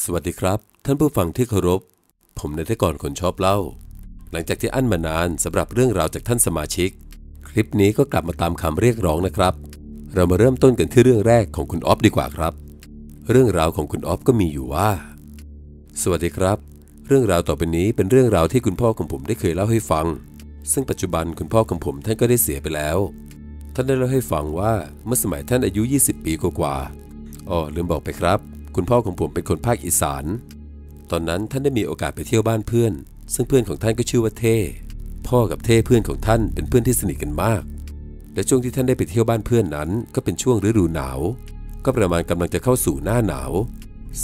สวัสดีครับ ท่านผู้ฟังที่เคารพ ผมนายทกรคนชอบเล่า หลังจากที่อั้นมานานสำหรับเรื่องราวจากท่านสมาชิก คลิปนี้ก็กลับมาตามคำเรียกร้องนะครับ เรามาเริ่มต้นกันที่เรื่องแรกของคุณออฟดีกว่าครับ เรื่องราวของคุณออฟก็มีอยู่ว่า สวัสดีครับ เรื่องราวต่อไปนี้เป็นเรื่องราวที่คุณพ่อของผมได้เคยเล่าให้ฟัง ซึ่งปัจจุบันคุณพ่อของผมท่านก็ได้เสียไปแล้ว ท่านได้เล่าให้ฟังว่าเมื่อสมัยท่านอายุ 20 ปีกว่าๆอ๋อลืมบอกไปครับ คุณพ่อของผมเป็นคนภาคอีสาน ตอนนั้นท่านได้มีโอกาสไปเที่ยวบ้านเพื่อน ซึ่งเพื่อนของท่านก็ชื่อว่าเท่พ่อกับเท่เพื่อนของท่านเป็นเพื่อนที่สนิทกันมาก และช่วงที่ท่านได้ไปเที่ยวบ้านเพื่อนนั้น ก็เป็นช่วงฤดูหนาว ก็ประมาณกำลังจะเข้าสู่หน้าหนาว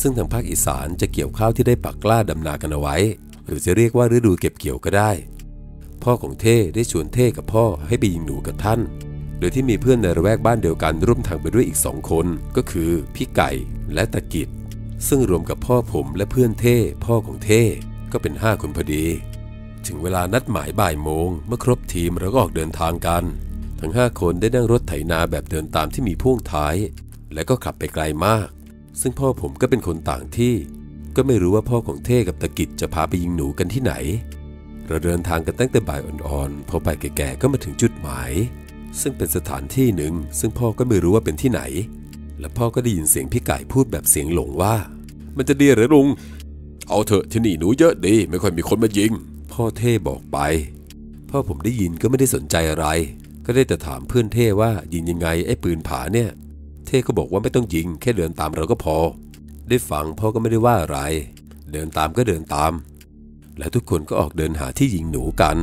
ซึ่งทางภาคอีสานจะเกี่ยวข้าวที่ได้ปักกล้าดำนากันเอาไว้ หรือจะเรียกว่าฤดูเก็บเกี่ยวก็ได้ พ่อของเท่ได้ชวนเท่กับพ่อให้ไปยิงหนูกับท่าน โดยที่มีเพื่อนในระแวกบ้านเดียวกันร่วมทางไปด้วยอีกสองคน ก็คือพี่ไก่ และตะกิดซึ่งรวมกับพ่อผมและเพื่อนเท่พ่อของเท่ก็เป็นห้าคนพอดี ถึงเวลานัดหมายบ่ายโมง เมื่อครบทีมเราก็ออกเดินทางกัน ทั้งห้าคนได้นั่งรถไถนาแบบเดินตามที่มีพ่วงท้าย และก็ขับไปไกลมาก ซึ่งพ่อผมก็เป็นคนต่างที่ ก็ไม่รู้ว่าพ่อของเท่กับตะกิดจะพาไปยิงหนูกันที่ไหน เราเดินทางกันตั้งแต่บ่ายอ่อนๆพอบ่ายแก่ๆก็มาถึงจุดหมาย ซึ่งเป็นสถานที่หนึ่งซึ่งพ่อก็ไม่รู้ว่าเป็นที่ไหน และพ่อก็ได้ยินเสียงพี่ไก่พูดแบบเสียงหลงว่า มันจะดีหรือลุง เอาเถอะที่นี่หนูเยอะดี ไม่ค่อยมีคนมายิง พ่อเท่บอกไป พ่อผมได้ยินก็ไม่ได้สนใจอะไร ก็ได้แต่ถามเพื่อนเท่ว่ายิงยังไงไอ้ปืนผาเนี่ย เท่ก็บอกว่าไม่ต้องยิง แค่เดินตามเราก็พอ ได้ฟังพ่อก็ไม่ได้ว่าอะไร เดินตามก็เดินตาม และทุกคนก็ออกเดินหาที่ยิงหนูกัน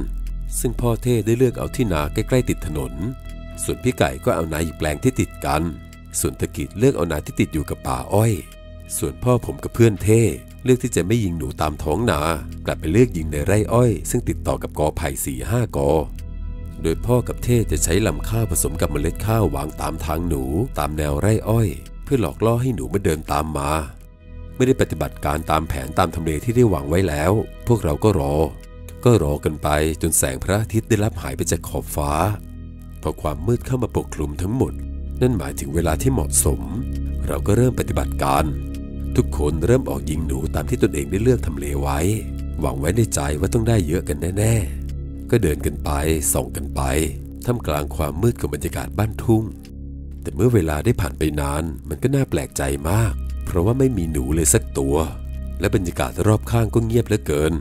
ซึ่งพ่อเท่ได้เลือกเอาที่นาใกล้ๆติดถนน ส่วนพี่ไก่ก็เอานาอีกแปลงที่ติดกัน ส่วนตะกิดเลือกเอานาที่ติดอยู่กับป่าอ้อย ส่วนพ่อผมกับเพื่อนเท่เลือกที่จะไม่ยิงหนูตามท้องนากลับไปเลือกยิงในไร่อ้อย ซึ่งติดต่อกับกอไผ่สี่ห้ากอ โดยพ่อกับเท่จะใช้ลำข้าวผสมกับเมล็ดข้าววางตามทางหนูตามแนวไร่อ้อย เพื่อหลอกล่อให้หนูมาเดินตามมา ไม่ได้ปฏิบัติการตามแผนตามทำเลที่ได้วังไว้แล้ว พวกเราก็รอ ก็รอกันไปจนแสงพระอาทิตย์ได้ลับหายไปจากขอบฟ้าพอความมืดเข้ามาปกคลุมทั้งหมด นั่นหมายถึงเวลาที่เหมาะสม เราก็เริ่มปฏิบัติการ ทุกคนเริ่มออกยิงหนูตามที่ตนเองได้เลือกทำเลไว้ หวังไว้ในใจว่าต้องได้เยอะกันแน่ๆ ก็เดินกันไปส่องกันไปท่ามกลางความมืดของบรรยากาศบ้านทุ่ง แต่เมื่อเวลาได้ผ่านไปนานมันก็น่าแปลกใจมาก เพราะว่าไม่มีหนูเลยสักตัว และบรรยากาศรอบข้างก็เงียบเหลือเกิน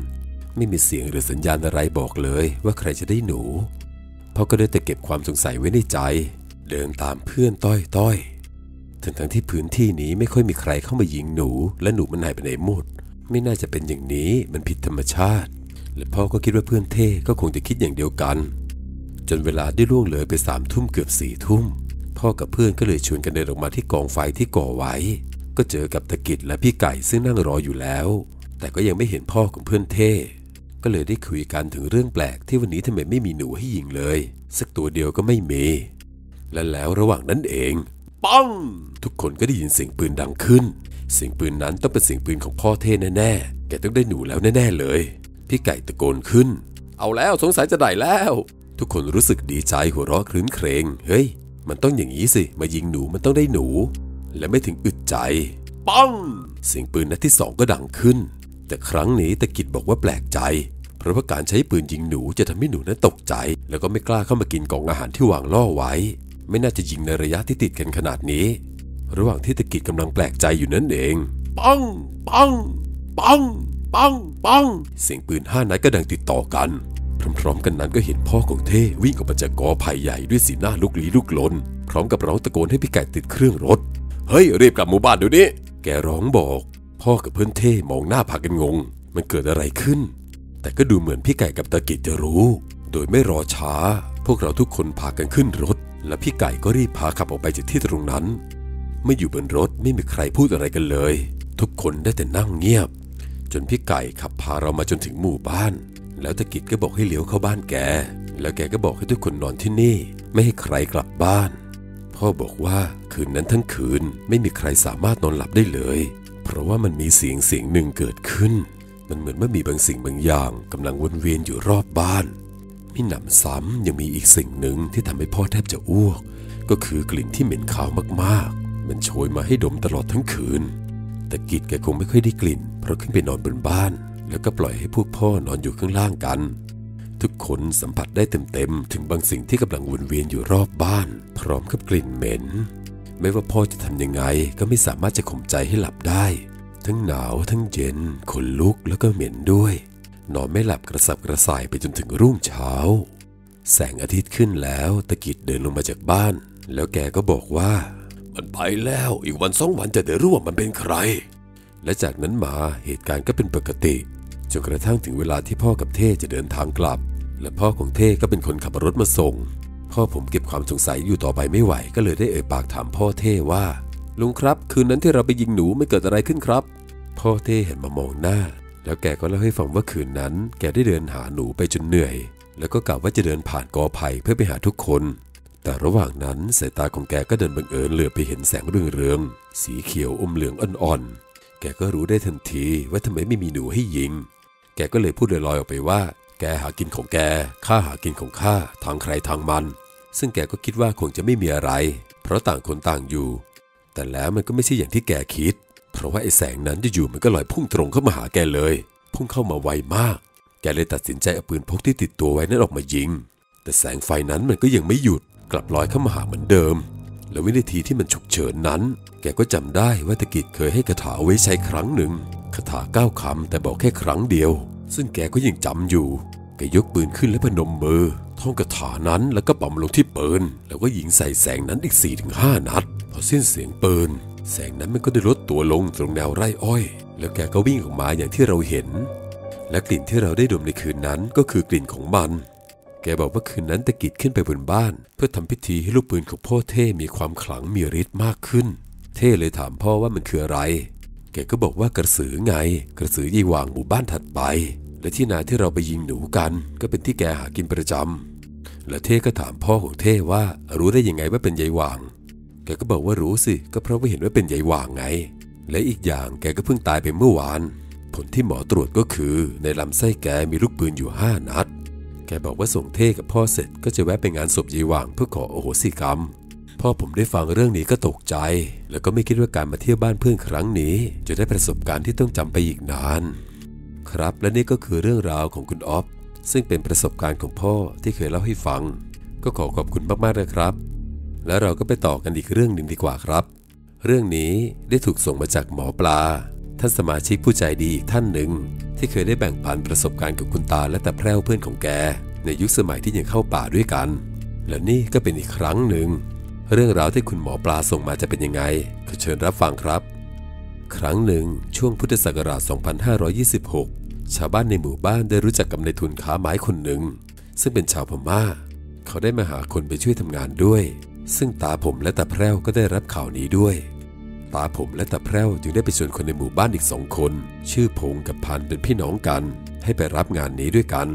ไม่มีเสียงหรือสัญญาณอะไรบอกเลยว่าใครจะได้หนูพ่อก็ได้แต่เก็บความสงสัยไว้ในใจ เดินตามเพื่อนต้อยต้อยทั้งทั้งที่พื้นที่นี้ไม่ค่อยมีใครเข้ามายิงหนู และหนูมันหายไปไหนหมด ไม่น่าจะเป็นอย่างนี้มันผิดธรรมชาติ และพ่อก็คิดว่าเพื่อนเท่ก็คงจะคิดอย่างเดียวกัน จนเวลาได้ล่วงเลยไปสามทุ่มเกือบสี่ทุ่มพ่อกับเพื่อนก็เลยชวนกันเดินออกมาที่กองไฟที่ก่อไว้ ก็เจอกับตะกิดและพี่ไก่ซึ่งนั่งรออยู่แล้ว แต่ก็ยังไม่เห็นพ่อของเพื่อนเท่ ก็เลยได้คุยกันถึงเรื่องแปลกที่วันนี้ทำไมไม่มีหนูให้ยิงเลย สักตัวเดียวก็ไม่มี และแล้วระหว่างนั้นเองปังทุกคนก็ได้ยินเสียงปืนดังขึ้น เสียงปืนนั้นต้องเป็นเสียงปืนของพ่อเท่แน่ๆ แกต้องได้หนูแล้วแน่ๆเลย พี่ไก่ตะโกนขึ้น เอาแล้วสงสัยจะได้แล้ว ทุกคนรู้สึกดีใจหัวเราะครื้นเครง เฮ้ย มันต้องอย่างนี้สิ มายิงหนูมันต้องได้หนู และไม่ถึงอึดใจปังเสียงปืนนัดที่สองก็ดังขึ้น แต่ครั้งนี้ตะกิดบอกว่าแปลกใจ เพราะว่าการใช้ปืนยิงหนูจะทำให้หนูนั้นตกใจ แล้วก็ไม่กล้าเข้ามากินกล่องอาหารที่วางล่อไว้ ไม่น่าจะยิงในระยะที่ติดกันขนาดนี้ ระหว่างที่ตะกิดกำลังแปลกใจอยู่นั่นเองปังปังปังปังปังเสียงปืนห้านัดก็ดังติดต่อกัน พร้อมๆ กันนั้นก็เห็นพ่อของเท่วิ่งออกมาจากกอไผ่ใหญ่ด้วยสีหน้าลุกลี้ลุกลน พร้อมกับร้องตะโกนให้พี่ไก่ติดเครื่องรถ เฮ้ยรีบกลับหมู่บ้านเดี๋ยวนี้ แกร้องบอก พ่อกับเพื่อนเท่มองหน้าพากันงง มันเกิดอะไรขึ้น แต่ก็ดูเหมือนพี่ไก่กับตะกิดจะรู้ โดยไม่รอช้า พวกเราทุกคนพากันขึ้นรถ และพี่ไก่ก็รีบพาขับออกไปจากที่ตรงนั้น ไม่อยู่บนรถไม่มีใครพูดอะไรกันเลย ทุกคนได้แต่นั่งเงียบ จนพี่ไก่ขับพาเรามาจนถึงหมู่บ้าน แล้วตะกิดก็บอกให้เลี้ยวเข้าบ้านแก แล้วแกก็บอกให้ทุกคนนอนที่นี่ ไม่ให้ใครกลับบ้าน พ่อบอกว่าคืนนั้นทั้งคืนไม่มีใครสามารถนอนหลับได้เลย เพราะว่ามันมีเสียงเสียงหนึ่งเกิดขึ้น มันเหมือนว่ามีบางสิ่งบางอย่างกำลังวนเวียนอยู่รอบบ้าน มีหนำซ้ำยังมีอีกสิ่งหนึ่งที่ทำให้พ่อแทบจะอ้วก ก็คือกลิ่นที่เหม็นคาวมากๆ มันโชยมาให้ดมตลอดทั้งคืน แต่กิจแกคงไม่ค่อยได้กลิ่น เพราะขึ้นไปนอนบนบ้าน แล้วก็ปล่อยให้พวกพ่อนอนอยู่ข้างล่างกัน ทุกคนสัมผัสได้เต็มๆ ถึงบางสิ่งที่กำลังวนเวียนอยู่รอบบ้าน พร้อมกับกลิ่นเหม็น ไม่ว่าพ่อจะทำยังไงก็ไม่สามารถจะข่มใจให้หลับได้ ทั้งหนาวทั้งเย็นขนลุกแล้วก็เหม็นด้วย นอนไม่หลับกระสับกระส่ายไปจนถึงรุ่งเช้า แสงอาทิตย์ขึ้นแล้วตะกิดเดินลงมาจากบ้าน แล้วแกก็บอกว่า มันไปแล้วอีกวันสองวันจะได้รู้ว่ามันเป็นใคร และจากนั้นมาเหตุการณ์ก็เป็นปกติจนกระทั่งถึงเวลาที่พ่อกับเท่จะเดินทางกลับ และพ่อของเท่ก็เป็นคนขับรถมาส่ง พ่อผมเก็บความสงสัยอยู่ต่อไปไม่ไหว ก็เลยได้เอ่ยปากถามพ่อเท่ว่าลุงครับ คืนนั้นที่เราไปยิงหนูไม่เกิดอะไรขึ้นครับ พ่อเท่เห็นมามองหน้า แล้วแกก็เล่าให้ฟังว่าคืนนั้น แกได้เดินหาหนูไปจนเหนื่อย แล้วก็กล่าวว่าจะเดินผ่านกอไผ่เพื่อไปหาทุกคน แต่ระหว่างนั้นสายตาของแกก็เดินบังเอิญเหลือไปเห็นแสงเรืองๆสีเขียวอมเหลืองอ่อนๆ แกก็รู้ได้ทันทีว่าทำไมไม่มีหนูให้ยิง แกก็เลยพูดลอยๆออกไปว่า แกหากินของแก ข้าหากินของข้า ทางใครทางมัน ซึ่งแกก็คิดว่าคงจะไม่มีอะไร เพราะต่างคนต่างอยู่ แต่แล้วมันก็ไม่ใช่อย่างที่แกคิด เพราะว่าไอ้แสงนั้นอยู่ๆมันก็ลอยพุ่งตรงเข้ามาหาแกเลย พุ่งเข้ามาไวมาก แกเลยตัดสินใจเอาปืนพกที่ติดตัวไว้นั้นออกมายิง แต่แสงไฟนั้นมันก็ยังไม่หยุดกลับลอยเข้ามาหาเหมือนเดิม แล้ววินาทีที่มันฉุกเฉินนั้น แกก็จำได้ว่าตะกิดเคยให้คาถาเอาไว้ใช้ครั้งหนึ่งคาถาเก้าคำแต่บอกแค่ครั้งเดียว ซึ่งแกก็ยังจำอยู่แกยกปืนขึ้นและพนมมือท่องคาถานั้นแล้วก็ปั๊มลงที่ปืน แล้วก็ยิงใส่แสงนั้นอีก4ี่ถึงห้านัด พอสิ้นเสียงปืน แสงนั้นมันก็ได้ลดตัวลงตรงแนวไร่อ้อย แล้วแกก็วิ่งออกมาอย่างที่เราเห็น และกลิ่นที่เราได้ดมในคืนนั้นก็คือกลิ่นของมัน แกบอกว่าคืนนั้นตะกิดขึ้นไปบนบ้าน เพื่อทำพิธีให้ลูกปืนของพ่อเท่มีความขลังมีฤทธิ์มากขึ้น เท่เลยถามพ่อว่ามันคืออะไร แกก็บอกว่ากระสือไง กระสือยี่หว่างหมู่บ้านถัดไป และที่นาที่เราไปยิงหนูกัน ก็เป็นที่แกหากินประจำและเท่ก็ถามพ่อของเท่ว่ารู้ได้ยังไงว่าเป็นยายหว่าง แกก็บอกว่ารู้สิ ก็เพราะว่าเห็นว่าเป็นยายหว่างไง และอีกอย่างแกก็เพิ่งตายไปเมื่อวาน ผลที่หมอตรวจก็คือในลำไส้แกมีลูกปืนอยู่ห้านัด แกบอกว่าส่งเท่กับพ่อเสร็จก็จะแวะไปงานศพยายหว่างเพื่อขอโอโหสิกรรม พ่อผมได้ฟังเรื่องนี้ก็ตกใจ แล้วก็ไม่คิดว่าการมาเที่ยวบ้านเพื่อนครั้งนี้ จะได้ประสบการณ์ที่ต้องจำไปอีกนาน ครับและนี่ก็คือเรื่องราวของคุณออฟซึ่งเป็นประสบการณ์ของพ่อที่เคยเล่าให้ฟัง ก็ขอขอบคุณมากๆนะครับ แล้วเราก็ไปต่อกันอีกเรื่องหนึ่งดีกว่าครับ เรื่องนี้ได้ถูกส่งมาจากหมอปลา ท่านสมาชิกผู้ใจดีอีกท่านหนึ่ง ที่เคยได้แบ่งปันประสบการณ์กับคุณตาและตาแพร่วเพื่อนของแก ในยุคสมัยที่ยังเข้าป่าด้วยกัน และนี่ก็เป็นอีกครั้งหนึ่ง เรื่องราวที่คุณหมอปลาส่งมาจะเป็นยังไงขอเชิญรับฟังครับ ครั้งหนึ่งช่วงพุทธศักราช 2526 ชาวบ้านในหมู่บ้านได้รู้จักกับนายทุนค้าไม้คนหนึ่ง ซึ่งเป็นชาวพม่า เขาได้มาหาคนไปช่วยทำงานด้วย ซึ่งตาผมและตาแพร่วก็ได้รับข่าวนี้ด้วย ตาผมและตาแพร่วจึงได้ไปชวนคนในหมู่บ้านอีกสองคน ชื่อพงกับพันเป็นพี่น้องกัน ให้ไปรับงานนี้ด้วยกัน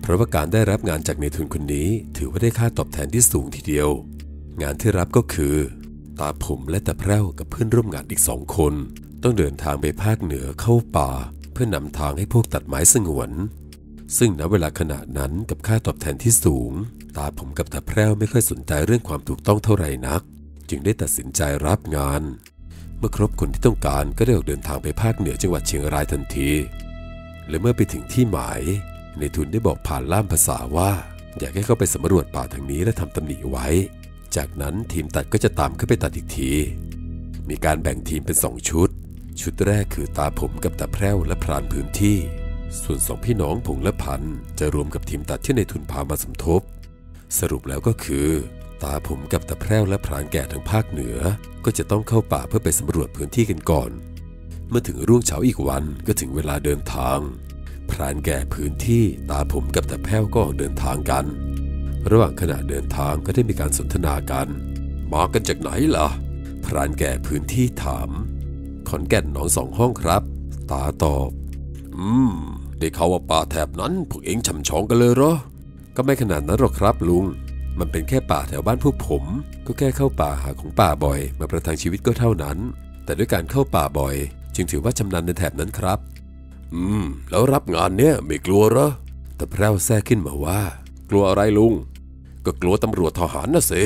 เพราะว่าการได้รับงานจากในทุนคนนี้ ถือว่าได้ค่าตอบแทนที่สูงทีเดียว งานที่รับก็คือ ตาผมและตาแพร่วกับเพื่อนร่วมงานอีกสองคน ต้องเดินทางไปภาคเหนือเข้าป่า เพื่อนำทางให้พวกตัดไม้สงวน ซึ่งณเวลาขณะนั้นกับค่าตอบแทนที่สูง ตาผมกับตาแพรวไม่ค่อยสนใจเรื่องความถูกต้องเท่าไหร่นัก จึงได้ตัดสินใจรับงาน เมื่อครบคนที่ต้องการก็ได้ออกเดินทางไปภาคเหนือจังหวัดเชียงรายทันที และเมื่อไปถึงที่หมาย ในทุนได้บอกผ่านล่ามภาษาว่า อยากให้เข้าไปสำรวจป่าทางนี้และทำตำหนิไว้ จากนั้นทีมตัดก็จะตามเข้าไปตัดอีกที มีการแบ่งทีมเป็นสองชุด ชุดแรกคือตาผมกับตาแพรวและพรานพื้นที่ส่วนสองพี่น้องผงและพันจะรวมกับทีมตัดที่ในทุนพามาสมทบ สรุปแล้วก็คือ ตาผมกับตาแพร่วและพรานแก่ทางภาคเหนือ ก็จะต้องเข้าป่าเพื่อไปสำรวจพื้นที่กันก่อน เมื่อถึงรุ่งเช้าอีกวันก็ถึงเวลาเดินทาง พรานแก่พื้นที่ตาผมกับตาแพร่วก็ออกเดินทางกัน ระหว่างขณะเดินทางก็ได้มีการสนทนากันมากันจากไหนล่ะ พรานแก่พื้นที่ถาม ขอนแก่นหนองสองห้องครับ ตาตอบ อืม ได้เขาวว่าป่าแถบนั้นพวกเองช่ำชองกันเลยเหรอ ก็ไม่ขนาดนั้นหรอกครับลุง มันเป็นแค่ป่าแถวบ้านพวกผม ก็แค่เข้าป่าหาของป่าบ่อย มาประทังชีวิตก็เท่านั้น แต่ด้วยการเข้าป่าบ่อย จึงถือว่าชำนาญในแถบนั้นครับ อืม แล้วรับงานเนี้ยไม่กลัวเหรอแต่แพร่วแทรกขึ้นมาว่า กลัวอะไรลุง ก็กลัวตำรวจทหารนะสิ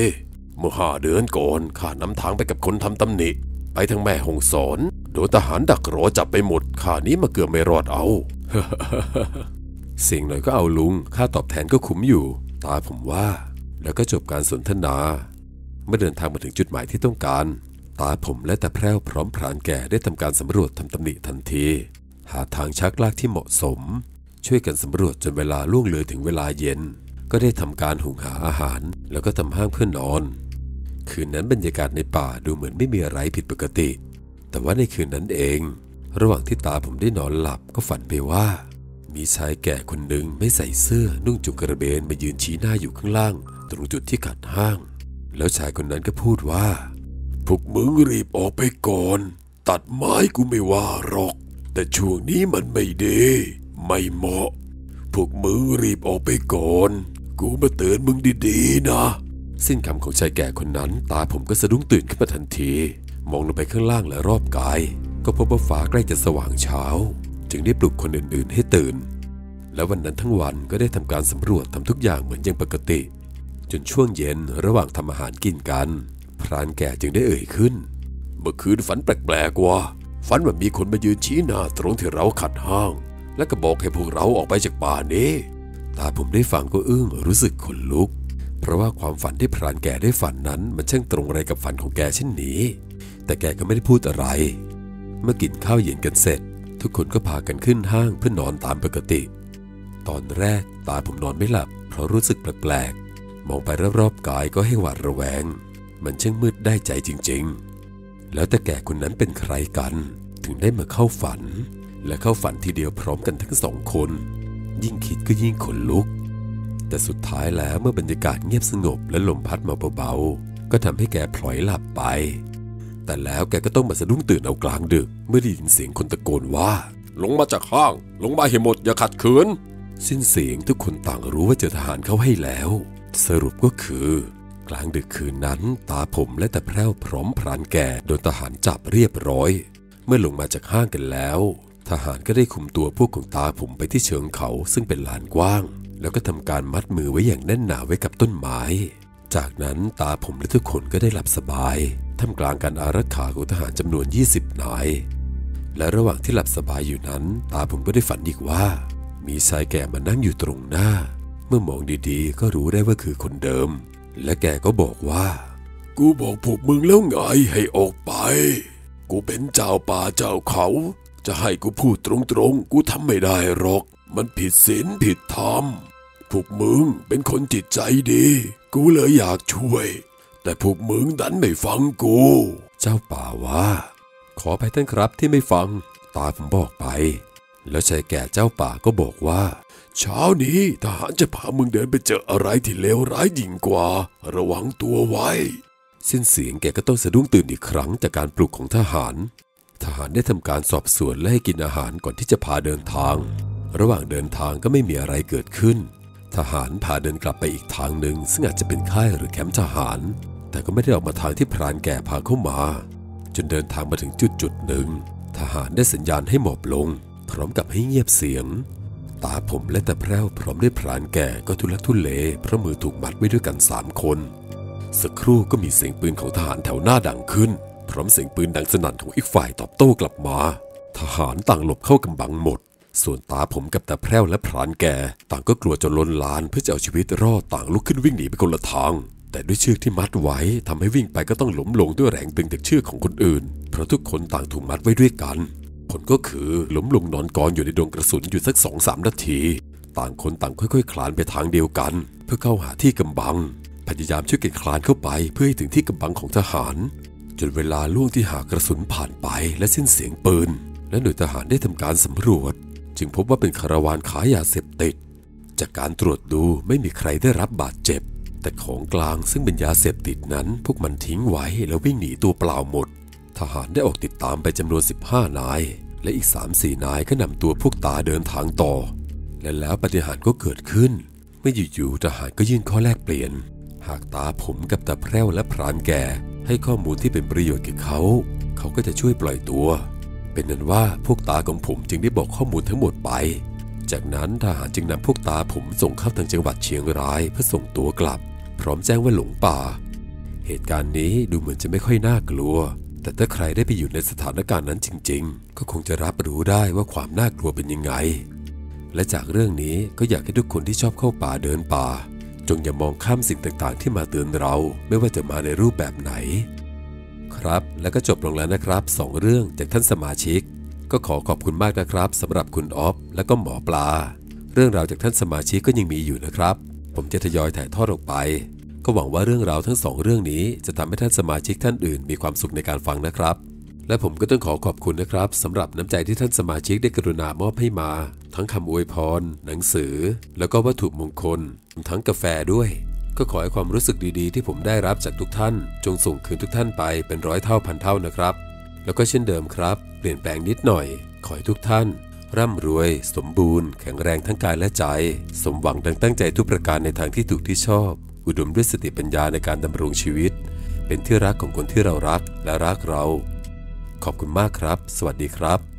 เมื่อห้าเดือนก่อนข้านำทางไปกับคนทำตำหนิ ไปทางแม่หงสอนโดนทหารดักรอจับไปหมดข้านี้มาเกือบไม่รอดเอา เสียงหน่อยก็เอาลุง ค่าตอบแทนก็คุ้มอยู่ ตาผมว่า แล้วก็จบการสนทนา เมื่อเดินทางมาถึงจุดหมายที่ต้องการ ตาผมและตาแพร่วพร้อมพรานแก่ได้ทำการสำรวจทำตำหนิทันที หาทางชักลากที่เหมาะสม ช่วยกันสำรวจจนเวลาล่วงเลยถึงเวลาเย็น ก็ได้ทำการหุงหาอาหาร แล้วก็ทำห้างเพื่อนนอน คืนนั้นบรรยากาศในป่าดูเหมือนไม่มีอะไรผิดปกติ แต่ว่าในคืนนั้นเอง ระหว่างที่ตาผมได้นอนหลับก็ฝันไปว่า มีชายแก่คนหนึ่งไม่ใส่เสื้อนุ่งจุงกระเบนมายืนชี้หน้าอยู่ข้างล่าง ตรงจุดที่ขัดห้าง แล้วชายคนนั้นก็พูดว่า พวกมึงรีบออกไปก่อน ตัดไม้กูไม่ว่าหรอก แต่ช่วงนี้มันไม่ดี ไม่เหมาะ พวกมึงรีบออกไปก่อน กูมาเตือนมึงดีๆนะสิ้นคำของชายแก่คนนั้น ตาผมก็สะดุ้งตื่นขึ้นมาทันที มองลงไปข้างล่างและรอบกาย ก็พบว่าฟ้าใกล้จะสว่างเช้า จึงได้ปลุกคนอื่นๆ ให้ตื่น และวันนั้นทั้งวันก็ได้ทำการสำรวจทำทุกอย่างเหมือนยังปกติ จนช่วงเย็นระหว่างทำอาหารกินกัน พรานแก่จึงได้เอ่ยขึ้น เมื่อคืนฝันแปลกๆว่าฝันว่ามีคนมายืนชี้หน้าตรงที่เราขัดห้าง และก็บอกให้พวกเราออกไปจากป่านี้ตาผมได้ฟังก็อึ้งรู้สึกขนลุก เพราะว่าความฝันที่พรานแก่ได้ฝันนั้น มันช่างตรงอะไรกับฝันของแกเช่นนี้ แต่แกก็ไม่ได้พูดอะไร เมื่อกินข้าวเย็นกันเสร็จ ทุกคนก็พากันขึ้นห้างเพื่อนอนตามปกติ ตอนแรกตาผมนอนไม่หลับ เพราะรู้สึกแปลกๆ มองไปรอบๆกายก็ให้หวาดระแวง มันช่างมืดได้ใจจริงๆ แล้วแต่แก่คนนั้นเป็นใครกัน ถึงได้มาเข้าฝัน และเข้าฝันทีเดียวพร้อมกันทั้งสองคน ยิ่งคิดก็ยิ่งขนลุก แต่สุดท้ายแล้วเมื่อบรรยากาศเงียบสงบและลมพัดมาเบาๆ ก็ทำให้แกพลอยหลับไป แต่แล้วแกก็ต้องมาสะดุ้งตื่นเอากลางดึก เมื่อได้ยินเสียงคนตะโกนว่า ลงมาจากห้างลงมาให้หมดอย่าขัดขืน สิ้นเสียงทุกคนต่างรู้ว่าเจอทหารเข้าให้แล้ว สรุปก็คือ กลางดึกคืนนั้น ตาผมและตาแพร่วพร้อมพรานแก่โดนทหารจับเรียบร้อย เมื่อลงมาจากห้างกันแล้ว ทหารก็ได้คุมตัวพวกของตาผมไปที่เชิงเขาซึ่งเป็นลานกว้าง แล้วก็ทำการมัดมือไว้อย่างแน่นหนาไว้กับต้นไม้ จากนั้นตาผมและทุกคนก็ได้หลับสบายท่ามกลางการอารักขาของทหารจำนวน 20 นาย และระหว่างที่หลับสบายอยู่นั้น ตาผมก็ได้ฝันอีกว่า มีชายแก่มานั่งอยู่ตรงหน้า เมื่อมองดีๆ ก็รู้ได้ว่าคือคนเดิม และแกก็บอกว่า กูบอกพวกมึงแล้วไงให้ออกไป กูเป็นเจ้าป่าเจ้าเขา จะให้กูพูดตรงๆ กูทำไม่ได้หรอก มันผิดศีลผิดธรรม พวกมึงเป็นคนจิตใจดี กูเลยอยากช่วย แต่พวกมึงดันไม่ฟังกู เจ้าป่าว่า ขอไปท่านครับที่ไม่ฟัง ตาผมบอกไป แล้วชายแก่เจ้าป่าก็บอกว่า เช้านี้ทหารจะพามึงเดินไปเจออะไรที่เลวร้ายยิ่งกว่า ระวังตัวไว้สิ้นเสียงแกก็ต้องสะดุ้งตื่นอีกครั้งจากการปลุกของทหาร ทหารได้ทำการสอบสวนและให้กินอาหารก่อนที่จะพาเดินทาง ระหว่างเดินทางก็ไม่มีอะไรเกิดขึ้น ทหารพาเดินกลับไปอีกทางหนึ่ง ซึ่งอาจจะเป็นค่ายหรือแคมป์ทหาร แต่ก็ไม่ได้ออกมาทางที่พรานแก่พาเข้ามา จนเดินทางมาถึงจุดจุดหนึ่ง ทหารได้สัญญาณให้หมอบลง พร้อมกับให้เงียบเสียง ตาผมและตาแพร่วพร้อมด้วยพรานแก่ก็ทุลักทุเลเพราะมือถูกมัดไว้ด้วยกันสามคนสักครู่ก็มีเสียงปืนของทหารแถวหน้าดังขึ้น พร้อมเสียงปืนดังสนั่นของอีกฝ่ายตอบโต้กลับมา ทหารต่างหลบเข้ากำบังหมด ส่วนตาผมกับตาแพร่วและพรานแก่ต่างก็กลัวจนล้นลานเพื่อจะเอาชีวิตรอดต่างลุกขึ้นวิ่งหนีไปคนละทาง แต่ด้วยเชือกที่มัดไว้ทำให้วิ่งไปก็ต้องหล้มลงด้วยแรงดึงจากเชือกของคนอื่น เพราะทุกคนต่างถูกมัดไว้ด้วยกัน ผลก็คือล้มลงนอนกองอยู่ในดวงกระสุนอยู่สักสองสามนาที ต่างคนต่างค่อยๆ คลานไปทางเดียวกัน เพื่อเข้าหาที่กำบัง พยายามช่วยกันคลานเข้าไปเพื่อให้ถึงที่กำบังของทหาร จนเวลาล่วงที่หากระสุนผ่านไปและสิ้นเสียงปืนและหน่วยทหารได้ทำการสำรวจ จึงพบว่าเป็นคาราวานขายยาเสพติด จากการตรวจดูไม่มีใครได้รับบาดเจ็บ แต่ของกลางซึ่งเป็นยาเสพติดนั้น พวกมันทิ้งไว้แล้ววิ่งหนีตัวเปล่าหมด ทหารได้ออกติดตามไปจำนวน 15 นาย และอีก 3-4 นายก็นำตัวพวกตาเดินทางต่อ และแล้วปฏิหารก็เกิดขึ้นเมื่ออยู่ๆทหารก็ยื่นข้อแลกเปลี่ยน หากตาผมกับตาแพร่วและพรานแก่ ให้ข้อมูลที่เป็นประโยชน์แก่เขา เขาก็จะช่วยปล่อยตัว เป็นนั้นว่าพวกตาของผมจึงได้บอกข้อมูลทั้งหมดไป จากนั้นทหารจึงนำพวกตาผมส่งเข้าทางจังหวัดเชียงรายเพื่อส่งตัวกลับ พร้อมแจ้งว่าหลงป่า เหตุการณ์นี้ดูเหมือนจะไม่ค่อยน่ากลัว แต่ถ้าใครได้ไปอยู่ในสถานการณ์นั้นจริง ๆ ก็คงจะรับรู้ได้ว่าความน่ากลัวเป็นยังไง และจากเรื่องนี้ก็อยากให้ทุกคนที่ชอบเข้าป่าเดินป่า จงอย่ามองข้ามสิ่งต่างๆ ที่มาเตือนเราไม่ว่าจะมาในรูปแบบไหน ครับ แล้วก็จบลงแล้วนะครับสองเรื่องจากท่านสมาชิก ก็ขอขอบคุณมากนะครับสำหรับคุณออฟและก็หมอปลา เรื่องราวจากท่านสมาชิกก็ยังมีอยู่นะครับ ผมจะทยอยถ่ายทอดออกไป ก็หวังว่าเรื่องราวทั้งสองเรื่องนี้จะทำให้ท่านสมาชิกท่านอื่น มีความสุขในการฟังนะครับ และผมก็ต้องขอขอบคุณนะครับสำหรับน้ำใจที่ท่านสมาชิกได้กรุณามอบให้มา ทั้งคำอวยพร หนังสือ แล้วก็วัตถุมงคล ทั้งกาแฟด้วย ก็ขอให้ความรู้สึกดีๆ ที่ผมได้รับจากทุกท่าน จงส่งคืนทุกท่านไปเป็นร้อยเท่าพันเท่านะครับ แล้วก็เช่นเดิมครับ เปลี่ยนแปลงนิดหน่อย ขอให้ทุกท่าน ร่ำรวย สมบูรณ์ แข็งแรงทั้งกายและใจ สมหวังดังตั้งใจทุกประการในทางที่ถูกที่ชอบ อุดมด้วยสติปัญญาในการดำรงชีวิต เป็นที่รักของคนที่เรารักและรักเรา ขอบคุณมากครับ สวัสดีครับ